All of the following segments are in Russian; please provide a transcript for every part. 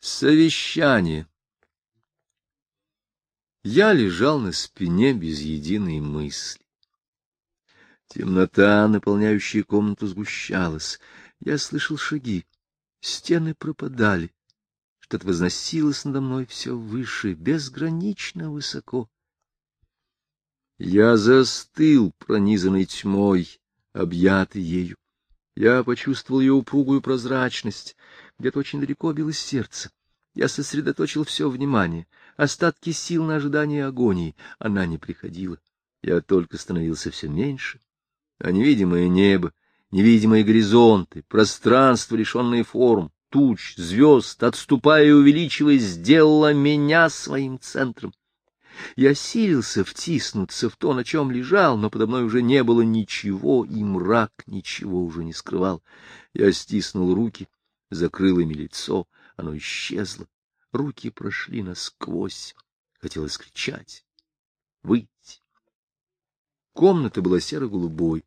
Совещание. Я лежал на спине без единой мысли. Темнота, наполняющая комнату, сгущалась. Я слышал шаги. Стены пропадали. Что-то возносилось надо мной все выше, безгранично высоко. Я застыл, пронизанный тьмой, объятый ею. Я почувствовал ее упругую прозрачность, где-то очень далеко билось сердце. Я сосредоточил все внимание, остатки сил на ожидание агонии. Она не приходила. Я только становился все меньше. А невидимое небо, невидимые горизонты, пространство, лишенное форм, туч, звезд, отступая и увеличиваясь, сделала меня своим центром. Я силился втиснуться в то, на чем лежал, но подо мной уже не было ничего, и мрак ничего уже не скрывал. Я стиснул руки, закрыл ими лицо, оно исчезло. Руки прошли насквозь. Хотелось кричать, выйти. Комната была серо-голубой.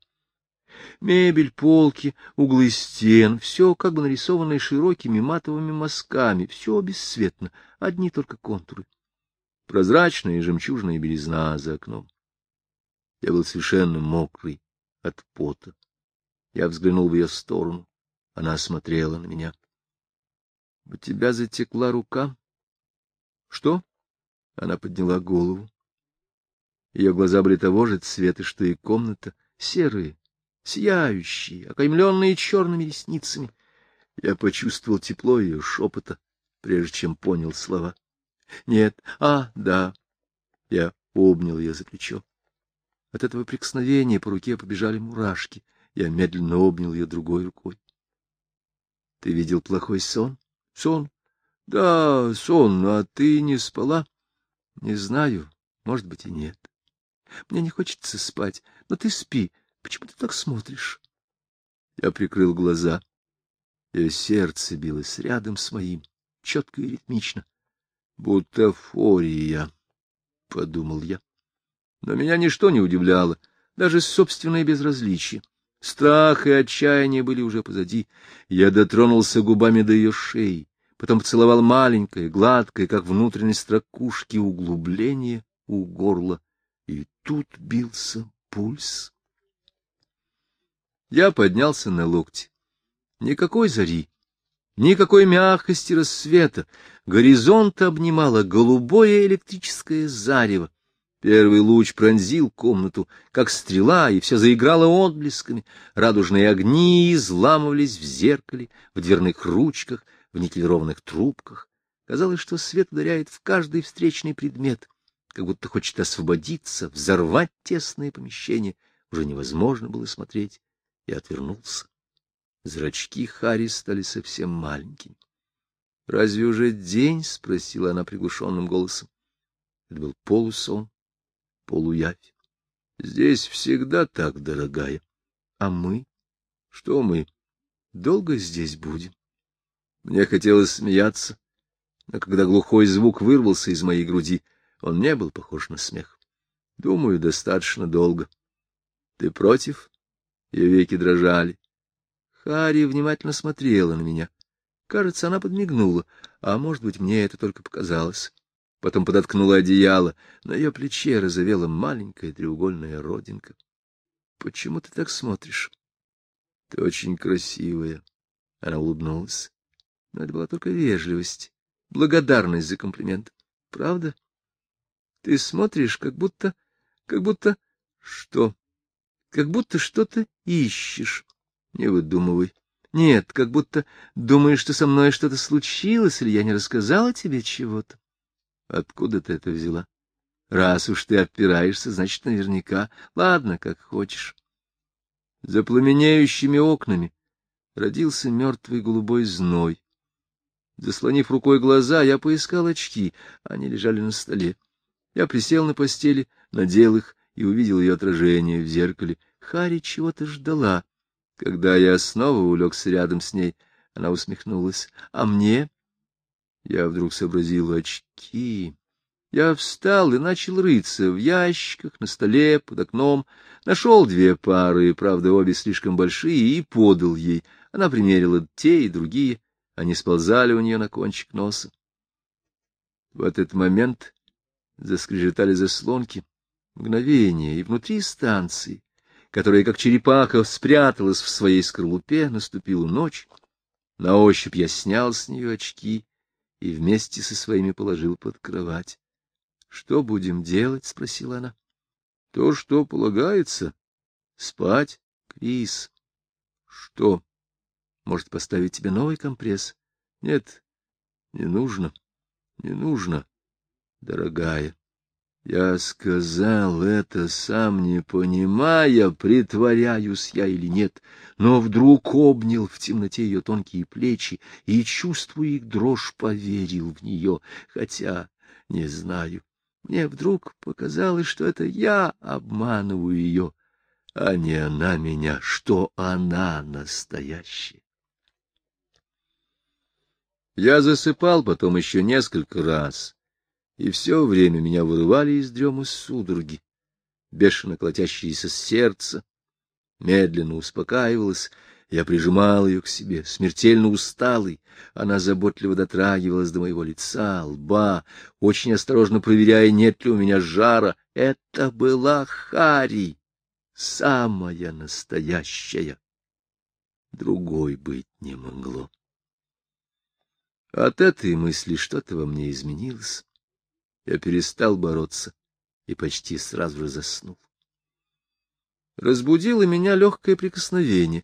Мебель, полки, углы стен — все как бы нарисованное широкими матовыми мазками, все бесцветно, одни только контуры прозрачная жемчужная белизна за окном. Я был совершенно мокрый от пота. Я взглянул в ее сторону. Она смотрела на меня. — У тебя затекла рука? — Что? Она подняла голову. Ее глаза были того же цвета, что и комната, серые, сияющие, окаймленные черными ресницами. Я почувствовал тепло ее шепота, прежде чем понял слова. Нет, а, да. Я обнял ее за плечо. От этого прикосновения по руке побежали мурашки. Я медленно обнял ее другой рукой. — Ты видел плохой сон? — Сон? — Да, сон. А ты не спала? — Не знаю. Может быть, и нет. Мне не хочется спать, но ты спи. Почему ты так смотришь? Я прикрыл глаза. Ее сердце билось рядом с моим, четко и ритмично. Бутафория, — подумал я. Но меня ничто не удивляло, даже собственное безразличие. Страх и отчаяние были уже позади. Я дотронулся губами до ее шеи, потом поцеловал маленькое, гладкое, как внутренность ракушки, углубление у горла. И тут бился пульс. Я поднялся на локти. Никакой зари, Никакой мягкости рассвета. Горизонт обнимало голубое электрическое зарево. Первый луч пронзил комнату, как стрела, и все заиграло отблесками. Радужные огни изламывались в зеркале, в дверных ручках, в никелированных трубках. Казалось, что свет ударяет в каждый встречный предмет, как будто хочет освободиться, взорвать тесное помещение. Уже невозможно было смотреть, и отвернулся. Зрачки Хари стали совсем маленькими. — Разве уже день? — спросила она приглушенным голосом. Это был полусон, полуявь. — Здесь всегда так, дорогая. А мы? Что мы? Долго здесь будем? Мне хотелось смеяться, но когда глухой звук вырвался из моей груди, он не был похож на смех. Думаю, достаточно долго. Ты против? Ее веки дрожали. Харри внимательно смотрела на меня. Кажется, она подмигнула, а, может быть, мне это только показалось. Потом подоткнула одеяло, на ее плече разовела маленькая треугольная родинка. — Почему ты так смотришь? — Ты очень красивая. Она улыбнулась. Но это была только вежливость, благодарность за комплимент. Правда? Ты смотришь, как будто... как будто... Что? Как будто что-то ищешь. Не выдумывай. Нет, как будто думаешь, что со мной что-то случилось, или я не рассказала тебе чего-то. Откуда ты это взяла? Раз уж ты опираешься, значит, наверняка. Ладно, как хочешь. За пламенеющими окнами родился мертвый голубой зной. Заслонив рукой глаза, я поискал очки. Они лежали на столе. Я присел на постели, надел их и увидел ее отражение в зеркале. Хари чего-то ждала. Когда я снова улегся рядом с ней, она усмехнулась. — А мне? Я вдруг сообразил очки. Я встал и начал рыться в ящиках, на столе, под окном. Нашел две пары, правда, обе слишком большие, и подал ей. Она примерила те и другие. они сползали у нее на кончик носа. В этот момент заскрежетали заслонки, мгновение, и внутри станции, которая, как черепаха, спряталась в своей скорлупе, наступила ночь. На ощупь я снял с нее очки и вместе со своими положил под кровать. — Что будем делать? — спросила она. — То, что полагается. Спать, Крис. — Что? Может, поставить тебе новый компресс? — Нет, не нужно, не нужно, дорогая. Я сказал это, сам не понимая, притворяюсь я или нет, но вдруг обнял в темноте ее тонкие плечи и, чувствуя их дрожь, поверил в нее, хотя не знаю. Мне вдруг показалось, что это я обманываю ее, а не она меня, что она настоящая. Я засыпал потом еще несколько раз и все время меня вырывали из дремы судороги. Бешено колотящееся сердце медленно успокаивалось, я прижимал ее к себе, смертельно усталый. Она заботливо дотрагивалась до моего лица, лба, очень осторожно проверяя, нет ли у меня жара. Это была Хари, самая настоящая. Другой быть не могло. От этой мысли что-то во мне изменилось. Я перестал бороться и почти сразу же заснул. Разбудило меня легкое прикосновение.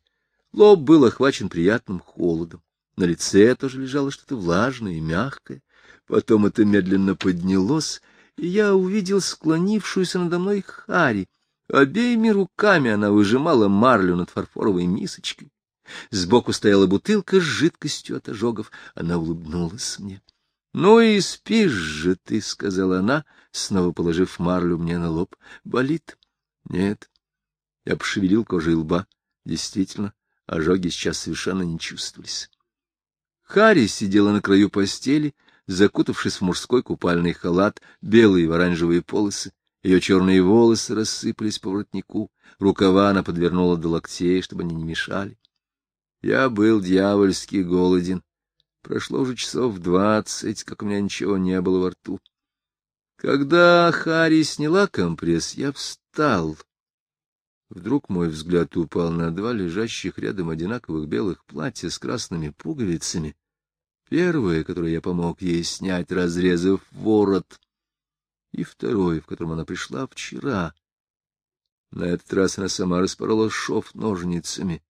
Лоб был охвачен приятным холодом. На лице тоже лежало что-то влажное и мягкое. Потом это медленно поднялось, и я увидел склонившуюся надо мной Хари. Обеими руками она выжимала марлю над фарфоровой мисочкой. Сбоку стояла бутылка с жидкостью от ожогов. Она улыбнулась мне. — Ну и спишь же ты, — сказала она, снова положив марлю мне на лоб. — Болит? — Нет. Я пошевелил кожей лба. Действительно, ожоги сейчас совершенно не чувствовались. Харри сидела на краю постели, закутавшись в мужской купальный халат, белые в оранжевые полосы. Ее черные волосы рассыпались по воротнику, рукава она подвернула до локтей, чтобы они не мешали. Я был дьявольски голоден Прошло уже часов двадцать, как у меня ничего не было во рту. Когда Хари сняла компресс, я встал. Вдруг мой взгляд упал на два лежащих рядом одинаковых белых платья с красными пуговицами. Первое, которое я помог ей снять, разрезав ворот, и второе, в котором она пришла вчера. На этот раз она сама распорола шов ножницами.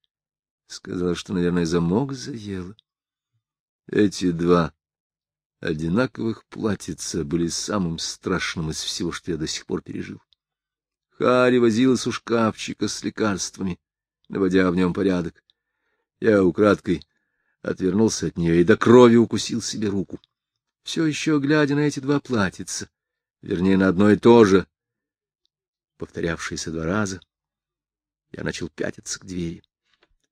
Сказала, что, наверное, замок заела. Эти два одинаковых платьица были самым страшным из всего, что я до сих пор пережил. Харри возилась у шкафчика с лекарствами, наводя в нем порядок. Я украдкой отвернулся от нее и до крови укусил себе руку. Все еще глядя на эти два платьица, вернее, на одно и то же, повторявшееся два раза, я начал пятиться к двери.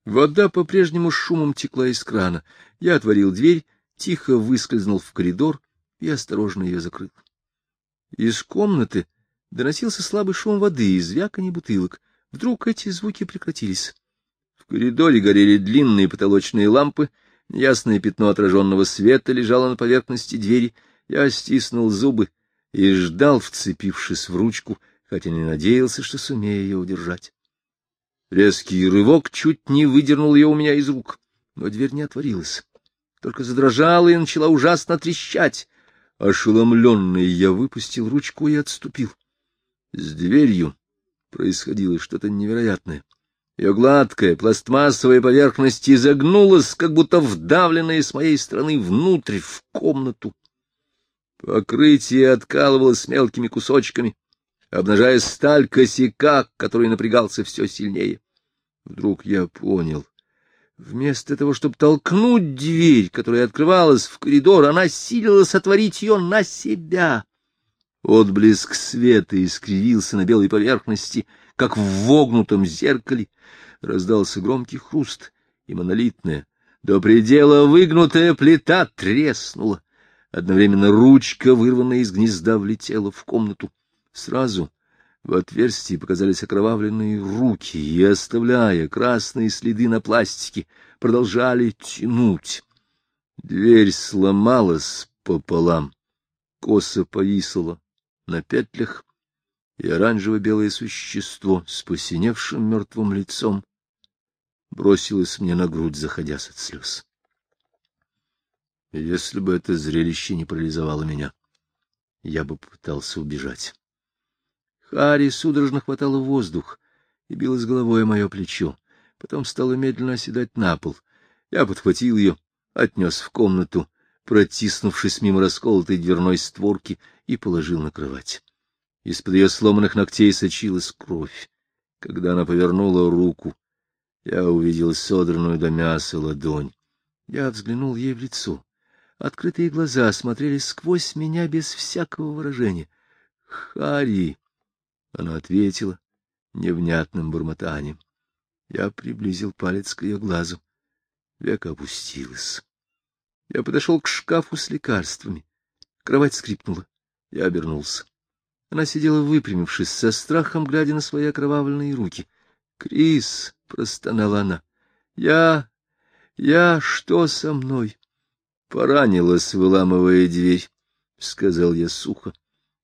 Вода по-прежнему шумом текла из крана. Я отворил дверь, тихо выскользнул в коридор и осторожно ее закрыл. Из комнаты доносился слабый шум воды и звяканье бутылок. Вдруг эти звуки прекратились. В коридоре горели длинные потолочные лампы, ясное пятно отраженного света лежало на поверхности двери. Я стиснул зубы и ждал, вцепившись в ручку, хотя не надеялся, что сумею ее удержать. Резкий рывок чуть не выдернул ее у меня из рук, но дверь не отворилась, только задрожала и начала ужасно трещать. Ошеломленный я выпустил ручку и отступил. С дверью происходило что-то невероятное. Ее гладкая пластмассовая поверхность изогнулась, как будто вдавленная с моей стороны внутрь, в комнату. Покрытие откалывалось мелкими кусочками обнажая сталь косяка, который напрягался все сильнее. Вдруг я понял. Вместо того, чтобы толкнуть дверь, которая открывалась в коридор, она силилась отворить ее на себя. Отблеск света искривился на белой поверхности, как в вогнутом зеркале. Раздался громкий хруст, и монолитная, до предела выгнутая плита треснула. Одновременно ручка, вырванная из гнезда, влетела в комнату. Сразу в отверстии показались окровавленные руки, и, оставляя красные следы на пластике, продолжали тянуть. Дверь сломалась пополам, косо повисла на петлях, и оранжево-белое существо с посиневшим мертвым лицом бросилось мне на грудь, заходясь от слез. Если бы это зрелище не парализовало меня, я бы попытался убежать. Хари судорожно хватало воздух и билась головой о мое плечо. Потом стала медленно оседать на пол. Я подхватил ее, отнес в комнату, протиснувшись мимо расколотой дверной створки, и положил на кровать. Из-под ее сломанных ногтей сочилась кровь. Когда она повернула руку, я увидел содранную до мяса ладонь. Я взглянул ей в лицо. Открытые глаза смотрели сквозь меня без всякого выражения. «Харри!» — она ответила невнятным бормотанием. Я приблизил палец к ее глазу. Века опустилась. Я подошел к шкафу с лекарствами. Кровать скрипнула. Я обернулся. Она сидела выпрямившись, со страхом глядя на свои окровавленные руки. — Крис! — простонала она. — Я... я... что со мной? Поранилась, выламывая дверь, — сказал я сухо.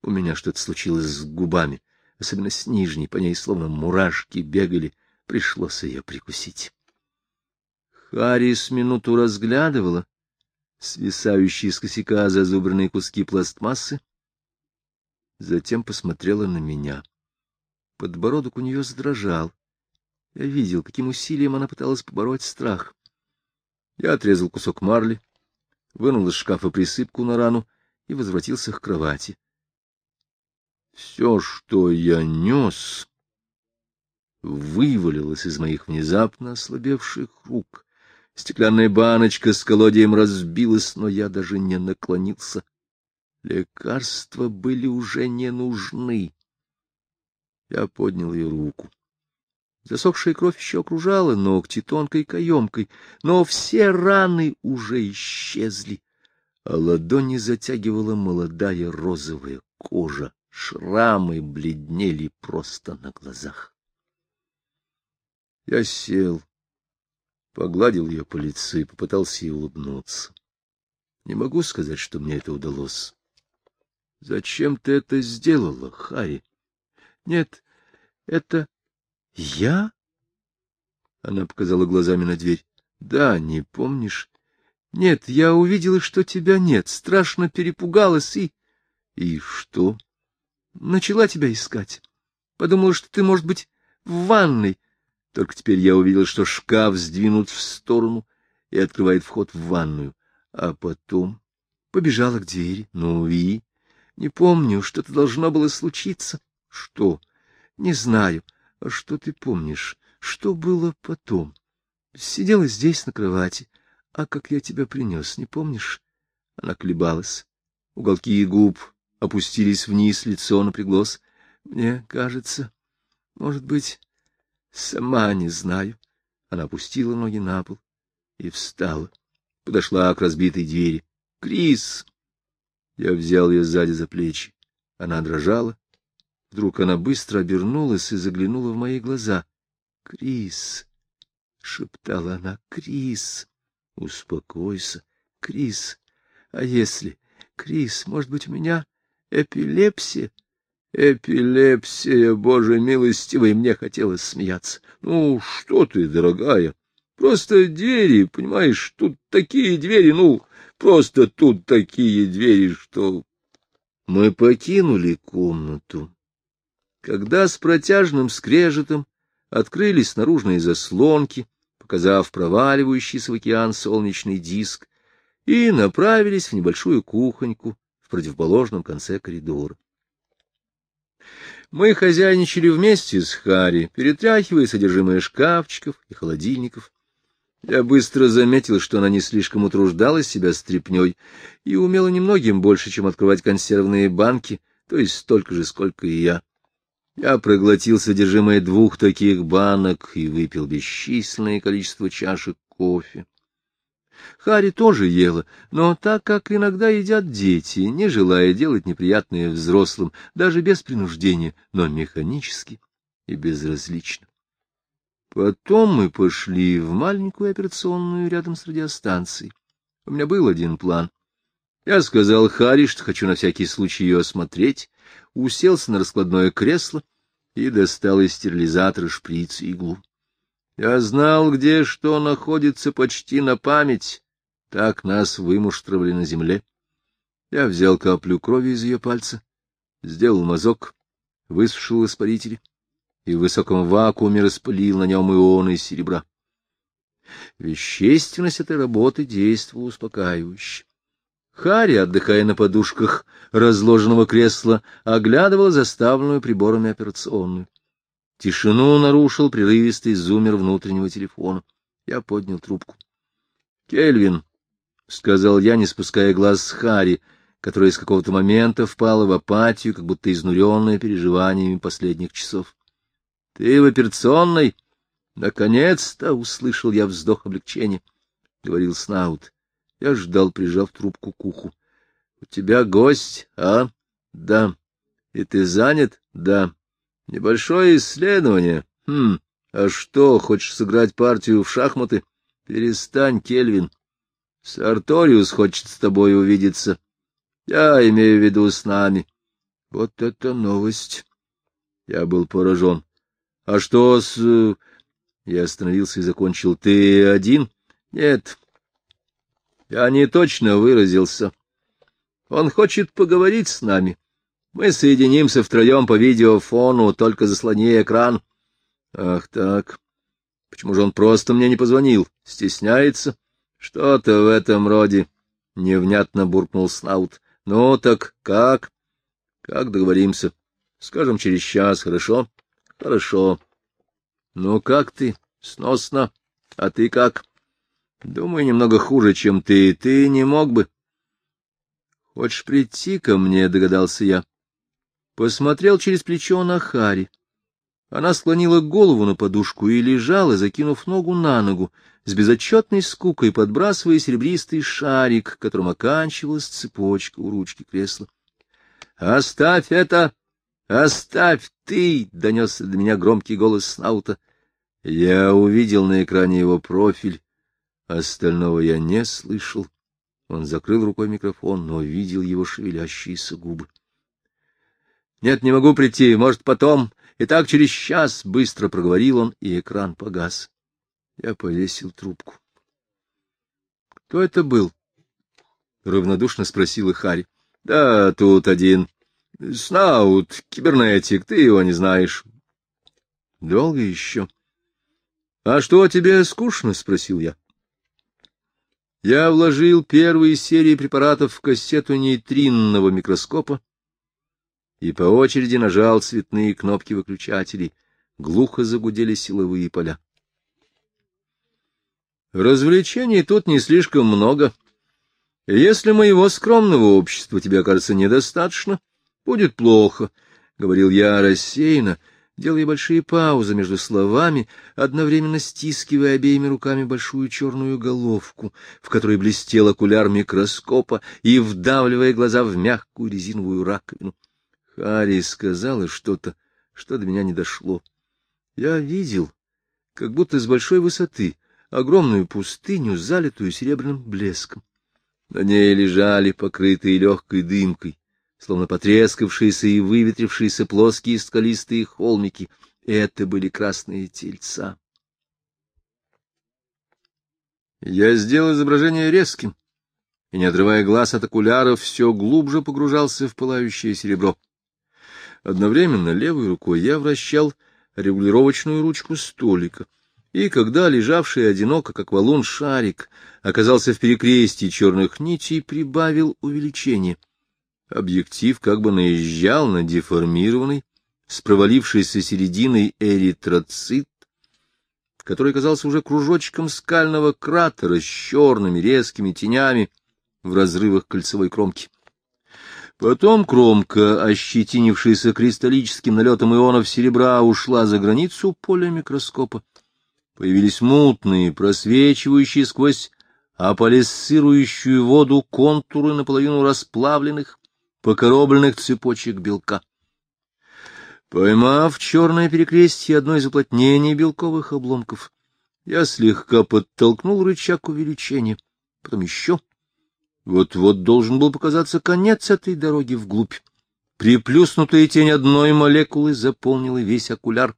У меня что-то случилось с губами, особенно с нижней, по ней словно мурашки бегали, пришлось ее прикусить. Харрис минуту разглядывала свисающие с косяка зазубренные куски пластмассы, затем посмотрела на меня. Подбородок у нее задрожал. Я видел, каким усилием она пыталась побороть страх. Я отрезал кусок марли, вынул из шкафа присыпку на рану и возвратился к кровати. Все, что я нес, вывалилось из моих внезапно ослабевших рук. Стеклянная баночка с колодием разбилась, но я даже не наклонился. Лекарства были уже не нужны. Я поднял ее руку. Засохшая кровь еще окружала ногти тонкой каемкой, но все раны уже исчезли, а ладони затягивала молодая розовая кожа, шрамы бледнели просто на глазах. Я сел, погладил ее по лицу и попытался ей улыбнуться. Не могу сказать, что мне это удалось. — Зачем ты это сделала, Харри? — Нет, это я? Она показала глазами на дверь. Да, не помнишь? Нет, я увидела, что тебя нет, страшно перепугалась и... И что? Начала тебя искать. Подумала, что ты, может быть, в ванной. Только теперь я увидел, что шкаф сдвинут в сторону и открывает вход в ванную. А потом побежала к двери. Ну и... Не помню, что-то должно было случиться. Что? Не знаю. А что ты помнишь? Что было потом? Сидела здесь на кровати. А как я тебя принес, не помнишь? Она колебалась. Уголки губ опустились вниз, лицо напряглось. Мне кажется, может быть, сама не знаю. Она опустила ноги на пол и встала. Подошла к разбитой двери. «Крис!» Я взял ее сзади за плечи. Она дрожала, Вдруг она быстро обернулась и заглянула в мои глаза. — Крис! — шептала она. — Крис! — Успокойся. — Крис! А если... Крис, может быть, у меня эпилепсия? Эпилепсия, боже милостивый, мне хотелось смеяться. Ну, что ты, дорогая, просто двери, понимаешь, тут такие двери, ну, просто тут такие двери, что... Мы покинули комнату. Когда с протяжным скрежетом открылись наружные заслонки, показав проваливающийся в океан солнечный диск, и направились в небольшую кухоньку противоположном конце коридора. Мы хозяйничали вместе с Хари, перетряхивая содержимое шкафчиков и холодильников. Я быстро заметил, что она не слишком утруждала себя стряпней и умела немногим больше, чем открывать консервные банки, то есть столько же, сколько и я. Я проглотил содержимое двух таких банок и выпил бесчисленное количество чашек кофе. Хари тоже ела, но так, как иногда едят дети, не желая делать неприятное взрослым, даже без принуждения, но механически и безразлично. Потом мы пошли в маленькую операционную рядом с радиостанцией. У меня был один план. Я сказал Хари, что хочу на всякий случай ее осмотреть, уселся на раскладное кресло и достал из стерилизатора шприц и иглу. Я знал, где что находится почти на память, так нас вымуштровали на земле. Я взял каплю крови из ее пальца, сделал мазок, высушил испаритель и в высоком вакууме распылил на нем ионы серебра. Вещественность этой работы действовала успокаивающе. Харри, отдыхая на подушках разложенного кресла, оглядывала заставленную приборами операционную. Тишину нарушил прерывистый зумер внутреннего телефона. Я поднял трубку. — Кельвин, — сказал я, не спуская глаз с Харри, которая с какого-то момента впала в апатию, как будто изнуренная переживаниями последних часов. — Ты в операционной? — Наконец-то! — услышал я вздох облегчения, — говорил Снаут. Я ждал, прижав трубку к уху. — У тебя гость, а? — Да. — И ты занят? — Да. — Небольшое исследование. Хм, а что, хочешь сыграть партию в шахматы? — Перестань, Кельвин. Сарториус хочет с тобой увидеться. Я имею в виду с нами. Вот это новость! Я был поражен. — А что с... Я остановился и закончил. — Ты один? — Нет. Я не точно выразился. Он хочет поговорить с нами. Мы соединимся втроем по видеофону, только заслони экран. Ах так. Почему же он просто мне не позвонил? Стесняется? Что-то в этом роде. Невнятно буркнул Снаут. Ну так как? Как договоримся? Скажем, через час, хорошо? Хорошо. Ну, как ты? Сносно. А ты как? Думаю, немного хуже, чем ты. Ты не мог бы... Хочешь прийти ко мне, догадался я. Посмотрел через плечо на Хари. Она склонила голову на подушку и лежала, закинув ногу на ногу, с безотчетной скукой подбрасывая серебристый шарик, которым оканчивалась цепочка у ручки кресла. — Оставь это! «Оставь ты!» — донесся до меня громкий голос Снаута. Я увидел на экране его профиль. Остального я не слышал. Он закрыл рукой микрофон, но видел его шевелящиеся губы. — Нет, не могу прийти, может, потом. И так через час, — быстро проговорил он, и экран погас. Я повесил трубку. — Кто это был? — равнодушно спросила Харри. — Да, тут один Снаут, кибернетик, ты его не знаешь. — Долго еще? — А что, тебе скучно? — спросил я. Я вложил первые серии препаратов в кассету нейтринного микроскопа и по очереди нажал цветные кнопки выключателей. Глухо загудели силовые поля. Развлечений тут не слишком много. Если моего скромного общества тебе окажется недостаточно, Будет плохо, — говорил я рассеянно, делая большие паузы между словами, одновременно стискивая обеими руками большую черную головку, в которой блестел окуляр микроскопа, и вдавливая глаза в мягкую резиновую раковину. Харри сказала что-то, что до меня не дошло. Я видел, как будто с большой высоты, огромную пустыню, залитую серебряным блеском. На ней лежали, покрытые легкой дымкой, словно потрескавшиеся и выветрившиеся плоские скалистые холмики. Это были красные тельца. Я сделал изображение резким, и, не отрывая глаз от окуляров, все глубже погружался в пылающее серебро. Одновременно левой рукой я вращал регулировочную ручку столика, и когда лежавший одиноко, как валун, шарик оказался в перекрестии черных нитей, прибавил увеличение — Объектив как бы наезжал на деформированный, с провалившейся серединой эритроцит, который казался уже кружочком скального кратера с черными резкими тенями в разрывах кольцевой кромки. Потом кромка, ощетинившаяся кристаллическим налетом ионов серебра, ушла за границу поля микроскопа. Появились мутные, просвечивающие сквозь аполисцирующую воду контуры наполовину расплавленных, покоробленных цепочек белка. Поймав черное перекрестие одной из уплотнений белковых обломков, я слегка подтолкнул рычаг увеличения, потом еще, Вот-вот должен был показаться конец этой дороги вглубь. Приплюснутая тень одной молекулы заполнила весь окуляр.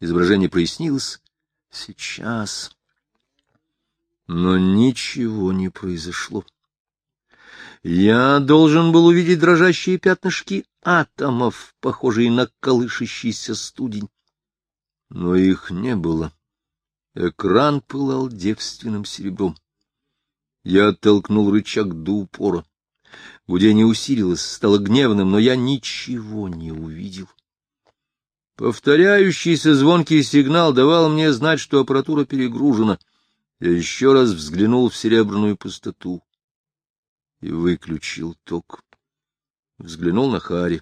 Изображение прояснилось. Сейчас. Но ничего не произошло. Я должен был увидеть дрожащие пятнышки атомов, похожие на колышащийся студень. Но их не было. Экран пылал девственным серебром. Я оттолкнул рычаг до упора. Гудение усилилось, стало гневным, но я ничего не увидел. Повторяющийся звонкий сигнал давал мне знать, что аппаратура перегружена. Я еще раз взглянул в серебряную пустоту и выключил ток. Взглянул на Хари.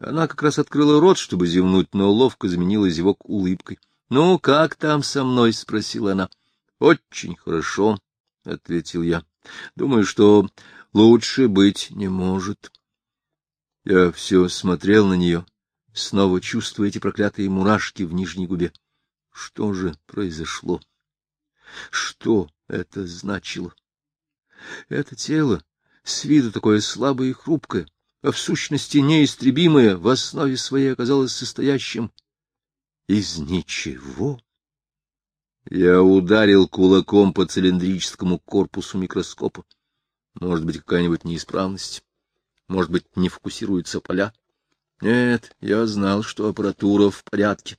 Она как раз открыла рот, чтобы зевнуть, но ловко заменила зевок улыбкой. — Ну, как там со мной? — спросила она. — Очень хорошо, — ответил я. — Думаю, что лучше быть не может. Я все смотрел на нее, снова чувствуя эти проклятые мурашки в нижней губе. Что же произошло? Что это значило? Это тело, с виду такое слабое и хрупкое, а в сущности неистребимое, в основе своей оказалось состоящим из ничего. Я ударил кулаком по цилиндрическому корпусу микроскопа. Может быть, какая-нибудь неисправность. Может быть, не фокусируются поля. Нет, я знал, что аппаратура в порядке.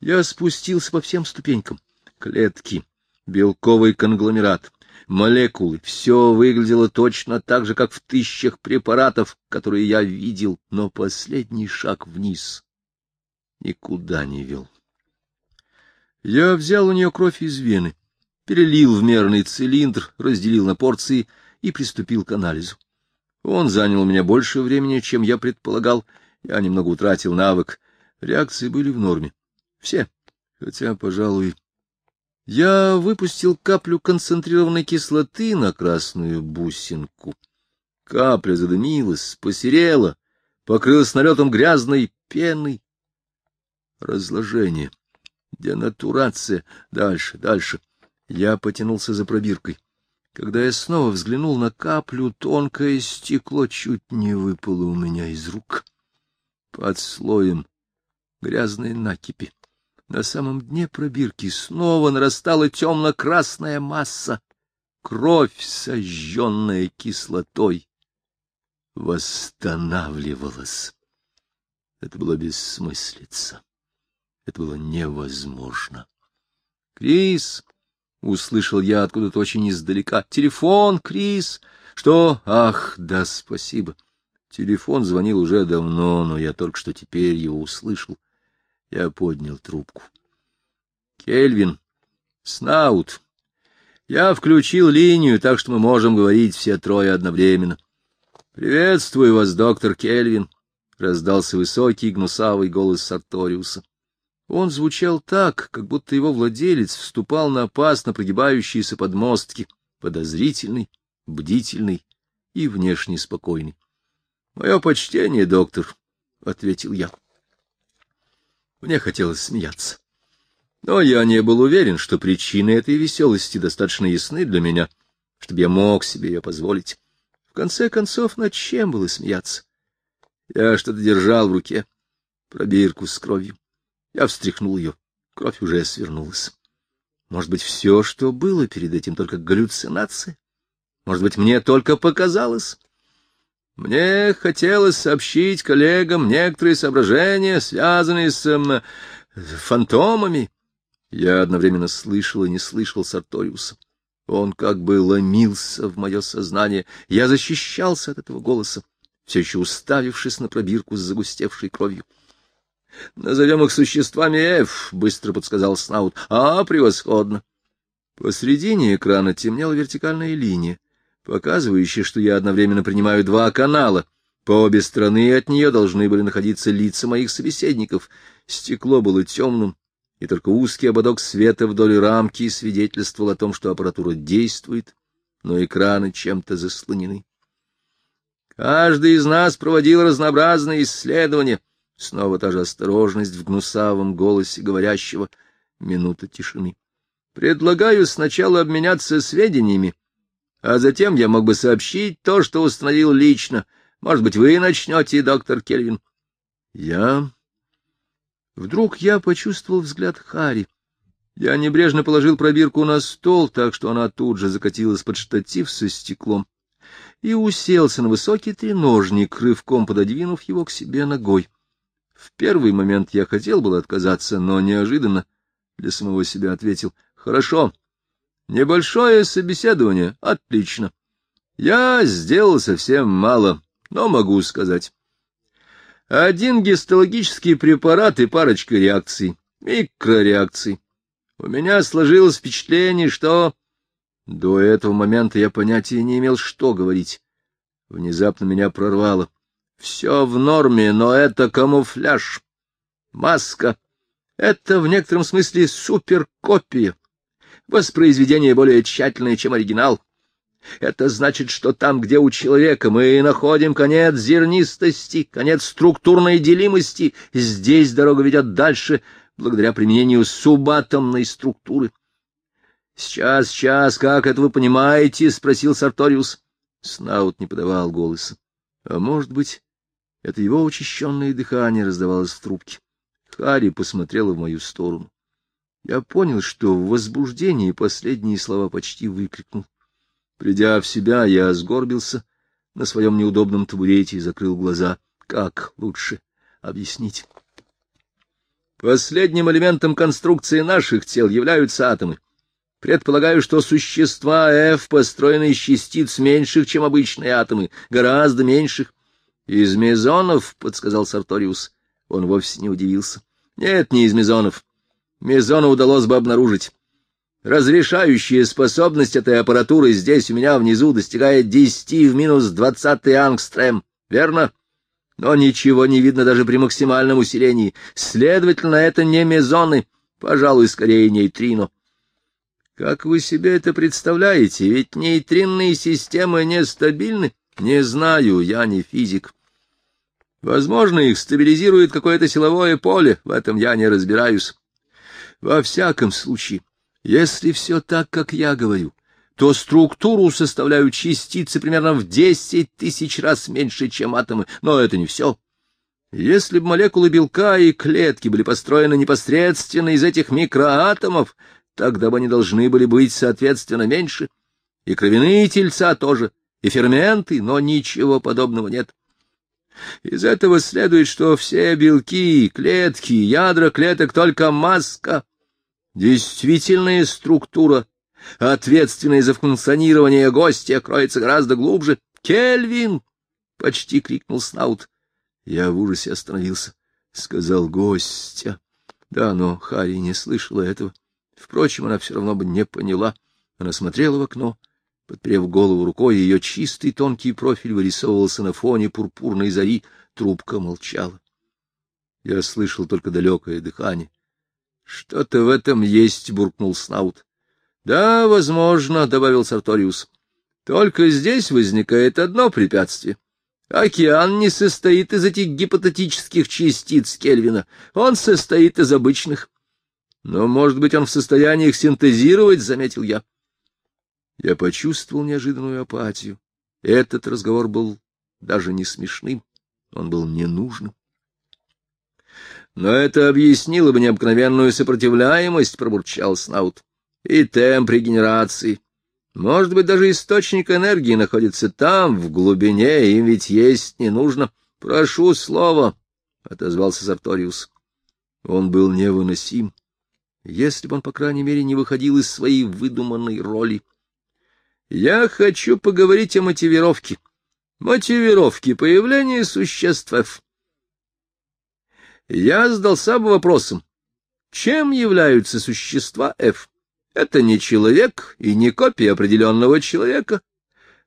Я спустился по всем ступенькам. Клетки, белковый конгломерат, молекулы. Все выглядело точно так же, как в тысячах препаратов, которые я видел, но последний шаг вниз никуда не вел. Я взял у нее кровь из вены, перелил в мерный цилиндр, разделил на порции и приступил к анализу. Он занял у меня больше времени, чем я предполагал. Я немного утратил навык. Реакции были в норме. Все. Хотя, пожалуй... Я выпустил каплю концентрированной кислоты на красную бусинку. Капля задымилась, посерела, покрылась налетом грязной пены. Разложение. Денатурация. Дальше, дальше. Я потянулся за пробиркой. Когда я снова взглянул на каплю, тонкое стекло чуть не выпало у меня из рук. Под слоем грязной накипи. На самом дне пробирки снова нарастала темно-красная масса. Кровь, сожженная кислотой, восстанавливалась. Это было бессмыслица. Это было невозможно. «Крис!» — услышал я откуда-то очень издалека. «Телефон, Крис!» «Что? Ах, да, спасибо!» Телефон звонил уже давно, но я только что теперь его услышал. Я поднял трубку. «Кельвин! Снаут! Я включил линию, так что мы можем говорить все трое одновременно. «Приветствую вас, доктор Кельвин!» — раздался высокий гнусавый голос Сарториуса. Он звучал так, как будто его владелец вступал на опасно прогибающиеся подмостки, подозрительный, бдительный и внешне спокойный. — Мое почтение, доктор, — ответил я. Мне хотелось смеяться. Но я не был уверен, что причины этой веселости достаточно ясны для меня, чтобы я мог себе ее позволить. В конце концов, над чем было смеяться? Я что-то держал в руке, пробирку с кровью. Я встряхнул ее. Кровь уже свернулась. Может быть, все, что было перед этим, только галлюцинация? Может быть, мне только показалось? Мне хотелось сообщить коллегам некоторые соображения, связанные с эм, фантомами. Я одновременно слышал и не слышал Сарториуса. Он как бы ломился в мое сознание. Я защищался от этого голоса, все еще уставившись на пробирку с загустевшей кровью. — Назовем их существами F, — быстро подсказал Снаут. — А, превосходно. Посредине экрана темнела вертикальная линия, показывающая, что я одновременно принимаю два канала. По обе стороны от нее должны были находиться лица моих собеседников. Стекло было темным, и только узкий ободок света вдоль рамки свидетельствовал о том, что аппаратура действует, но экраны чем-то заслонены. Каждый из нас проводил разнообразные исследования — Снова та же осторожность в гнусавом голосе говорящего. Минута тишины. Предлагаю сначала обменяться сведениями, А затем я мог бы сообщить то, что установил лично. Может быть, вы начнете, доктор Кельвин? Я... Вдруг я почувствовал взгляд Хари. Я небрежно положил пробирку на стол, так что она тут же закатилась под штатив со стеклом и уселся на высокий треножник, рывком пододвинув его к себе ногой. В первый момент я хотел было отказаться, но неожиданно для самого себя ответил. — Хорошо. Небольшое собеседование. Отлично. Я сделал совсем мало, но могу сказать. Один гистологический препарат и парочка реакций, микрореакций. У меня сложилось впечатление, что... До этого момента я понятия не имел, что говорить. Внезапно меня прорвало. Все в норме, но это камуфляж. Маска. Это в некотором смысле суперкопия. Воспроизведение более тщательное, чем оригинал. Это значит, что там, где у человека мы находим конец зернистости, конец структурной делимости, здесь дорога ведет дальше, благодаря применению субатомной структуры. — Сейчас, сейчас, как это вы понимаете? — спросил Сарториус. Снаут не подавал голоса. А может быть, это его учащенное дыхание раздавалось в трубке. Харри посмотрела в мою сторону. Я понял, что в возбуждении последние слова почти выкрикнул. Придя в себя, я сгорбился на своем неудобном табурете и закрыл глаза. Как лучше объяснить? Последним элементом конструкции наших тел являются атомы. Предполагаю, что существа F построены из частиц меньших, чем обычные атомы, гораздо меньших. — Из мезонов, — подсказал Сарториус. Он вовсе не удивился. — Нет, не из мезонов. Мезона удалось бы обнаружить. Разрешающая способность этой аппаратуры здесь у меня внизу достигает десяти в минус двадцатый ангстрем, верно? Но ничего не видно даже при максимальном усилении. Следовательно, это не мезоны, пожалуй, скорее нейтрино. Как вы себе это представляете? Ведь нейтринные системы нестабильны. Не знаю, я не физик. Возможно, их стабилизирует какое-то силовое поле, в этом я не разбираюсь. Во всяком случае, если все так, как я говорю, то структуру составляют частицы примерно в десять тысяч раз меньше, чем атомы, но это не все. Если бы молекулы белка и клетки были построены непосредственно из этих микроатомов, тогда бы они должны были быть, соответственно, меньше. И кровяные тельца тоже, и ферменты, но ничего подобного нет. Из этого следует, что все белки, клетки, ядра клеток — только маска. Действительная структура, ответственная за функционирование гостя, кроется гораздо глубже. «Кельвин!» — почти крикнул Снаут. Я в ужасе остановился. Сказал гостя. Да, но Харри не слышала этого. Впрочем, она все равно бы не поняла. Она смотрела в окно, подперев голову рукой, ее чистый тонкий профиль вырисовывался на фоне пурпурной зари, трубка молчала. Я слышал только далекое дыхание. — Что-то в этом есть, — буркнул Снаут. — Да, возможно, — добавил Сарториус. — Только здесь возникает одно препятствие. Океан не состоит из этих гипотетических частиц Кельвина, он состоит из обычных. Но, может быть, он в состоянии их синтезировать, — заметил я. Я почувствовал неожиданную апатию. Этот разговор был даже не смешным, он был ненужным. Но это объяснило бы необыкновенную сопротивляемость, — пробурчал Снаут, — и темп регенерации. Может быть, даже источник энергии находится там, в глубине, им ведь есть не нужно. Прошу слова, — отозвался Сарториус. Он был невыносим если бы он, по крайней мере, не выходил из своей выдуманной роли. Я хочу поговорить о мотивировке. Мотивировке появления существ F. Я задался бы вопросом, чем являются существа F? Это не человек и не копия определенного человека,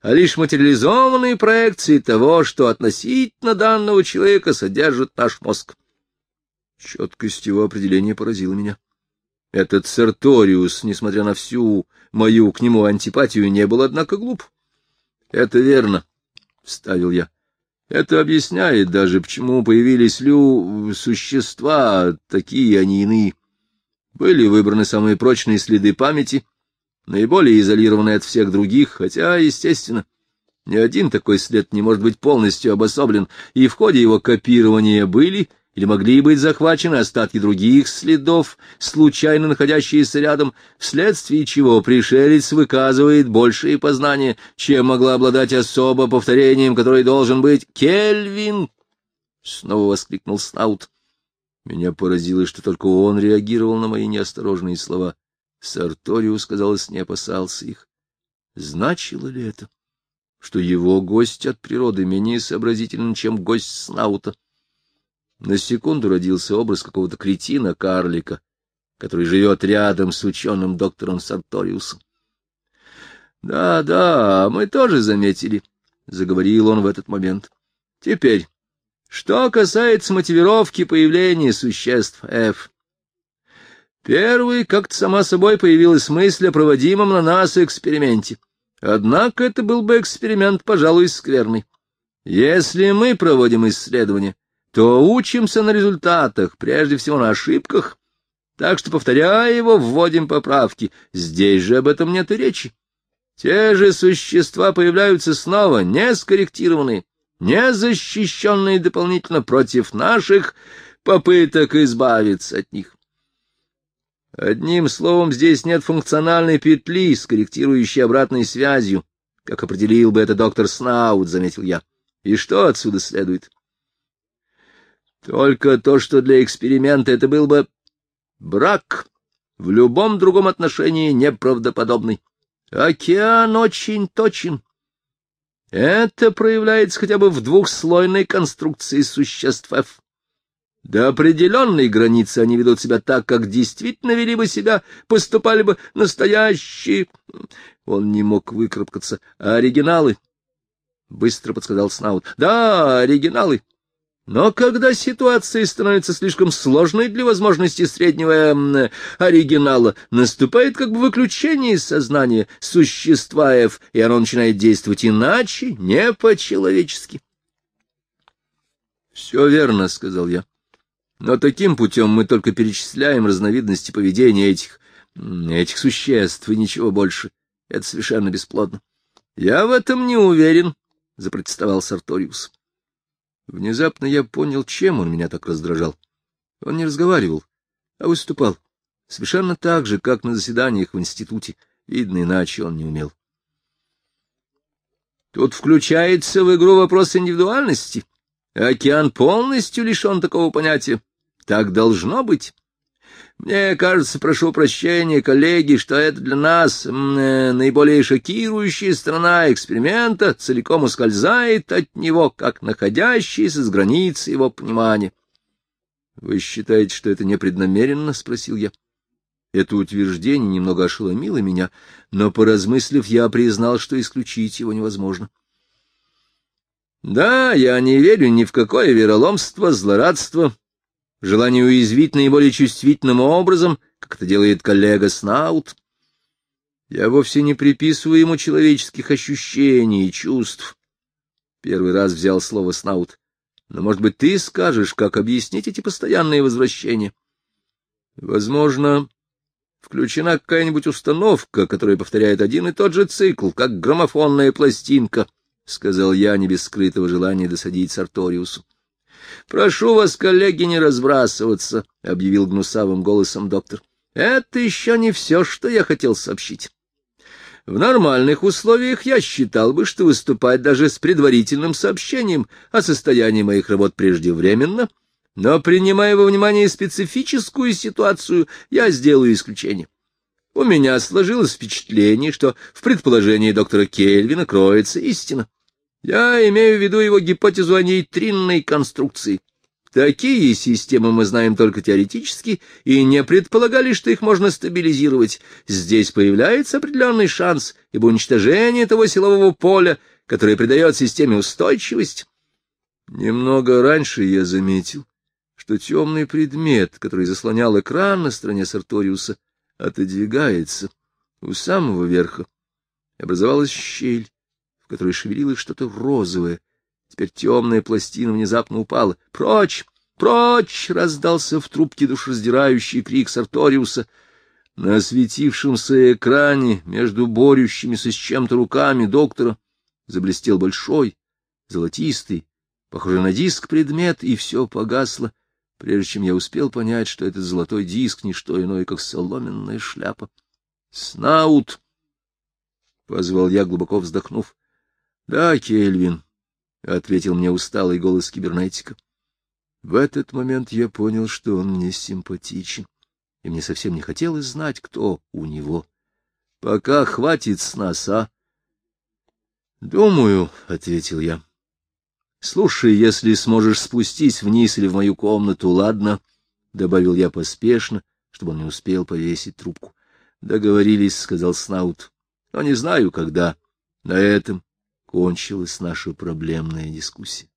а лишь материализованные проекции того, что относительно данного человека содержит наш мозг. Четкость его определения поразила меня. Этот Серториус, несмотря на всю мою к нему антипатию, не был, однако, глуп. — Это верно, — вставил я. — Это объясняет даже, почему появились лю... существа, такие они иные. Были выбраны самые прочные следы памяти, наиболее изолированный от всех других, хотя, естественно, ни один такой след не может быть полностью обособлен, и в ходе его копирования были или могли быть захвачены остатки других следов, случайно находящиеся рядом, вследствие чего пришелец выказывает большие познания, чем могла обладать особо повторением, который должен быть «Кельвин!» — снова воскликнул Снаут. Меня поразило, что только он реагировал на мои неосторожные слова. Сарториус, казалось, не опасался их. Значило ли это, что его гость от природы менее сообразителен, чем гость Снаута? На секунду родился образ какого-то кретина-карлика, который живет рядом с ученым доктором Сарториусом. «Да, да, мы тоже заметили», — заговорил он в этот момент. «Теперь, что касается мотивировки появления существ F. Первый, как-то сама собой появилась мысль о проводимом на нас эксперименте. Однако это был бы эксперимент, пожалуй, скверный. Если мы проводим исследование, то учимся на результатах, прежде всего на ошибках, так что, повторяя его, вводим поправки. Здесь же об этом нет и речи. Те же существа появляются снова, не скорректированные, не защищенные дополнительно против наших попыток избавиться от них. Одним словом, здесь нет функциональной петли с корректирующей обратной связью, как определил бы это доктор Снаут, — заметил я. И что отсюда следует? Только то, что для эксперимента это был бы брак, в любом другом отношении неправдоподобный. Океан очень точен. Это проявляется хотя бы в двухслойной конструкции существ F. До определенной границы они ведут себя так, как действительно вели бы себя, поступали бы настоящие... Он не мог выкарабкаться. А оригиналы? Быстро подсказал Снаут. Да, оригиналы. Но когда ситуация становится слишком сложной для возможности среднего оригинала, наступает как бы выключение из сознания существа F, и оно начинает действовать иначе, не по-человечески. — Все верно, — сказал я. Но таким путем мы только перечисляем разновидности поведения этих, этих существ, и ничего больше. Это совершенно бесплодно. — Я в этом не уверен, — запротестовал Сарториус. Внезапно я понял, чем он меня так раздражал. Он не разговаривал, а выступал. Совершенно так же, как на заседаниях в институте. Видно, иначе он не умел. Тут включается в игру вопрос индивидуальности. Океан полностью лишен такого понятия. Так должно быть. Мне кажется, прошу прощения, коллеги, что это для нас э, наиболее шокирующая сторона эксперимента целиком ускользает от него, как находящийся с границы его понимания. — Вы считаете, что это непреднамеренно? — спросил я. Это утверждение немного ошеломило меня, но, поразмыслив, я признал, что исключить его невозможно. — Да, я не верю ни в какое вероломство, злорадство, желание уязвить наиболее чувствительным образом, как это делает коллега Снаут. Я вовсе не приписываю ему человеческих ощущений и чувств. Первый раз взял слово Снаут. Но, может быть, ты скажешь, как объяснить эти постоянные возвращения? Возможно, включена какая-нибудь установка, которая повторяет один и тот же цикл, как граммофонная пластинка, — сказал я, не без скрытого желания досадить Сарториусу. — Прошу вас, коллеги, не разбрасываться, — объявил гнусавым голосом доктор. — Это еще не все, что я хотел сообщить. В нормальных условиях я считал бы, что выступать даже с предварительным сообщением о состоянии моих работ преждевременно, но, принимая во внимание специфическую ситуацию, я сделаю исключение. У меня сложилось впечатление, что в предположении доктора Кельвина кроется истина. Я имею в виду его гипотезу о нейтринной конструкции. Такие системы мы знаем только теоретически и не предполагали, что их можно стабилизировать. Здесь появляется определенный шанс, ибо уничтожение того силового поля, которое придает системе устойчивость. Немного раньше я заметил, что темный предмет, который заслонял экран на стороне Сарториуса, отодвигается у самого верха. Образовалась щель в которой шевелилось что-то розовое. Теперь темная пластина внезапно упала. «Прочь! Прочь!» — раздался в трубке душераздирающий крик Сарториуса. На осветившемся экране между борющимися с чем-то руками доктора заблестел большой, золотистый, похожий на диск предмет, и все погасло, прежде чем я успел понять, что этот золотой диск — не что иное, как соломенная шляпа. — Снаут! — позвал я, глубоко вздохнув. — Да, Кельвин, — ответил мне усталый голос кибернетика. В этот момент я понял, что он мне симпатичен, и мне совсем не хотелось знать, кто у него. — Пока хватит с нас, а? — Думаю, — ответил я. — Слушай, если сможешь спустись вниз или в мою комнату, ладно, — добавил я поспешно, чтобы он не успел повесить трубку. — Договорились, — сказал Снаут. — Но не знаю, когда. На этом кончилась наша проблемная дискуссия.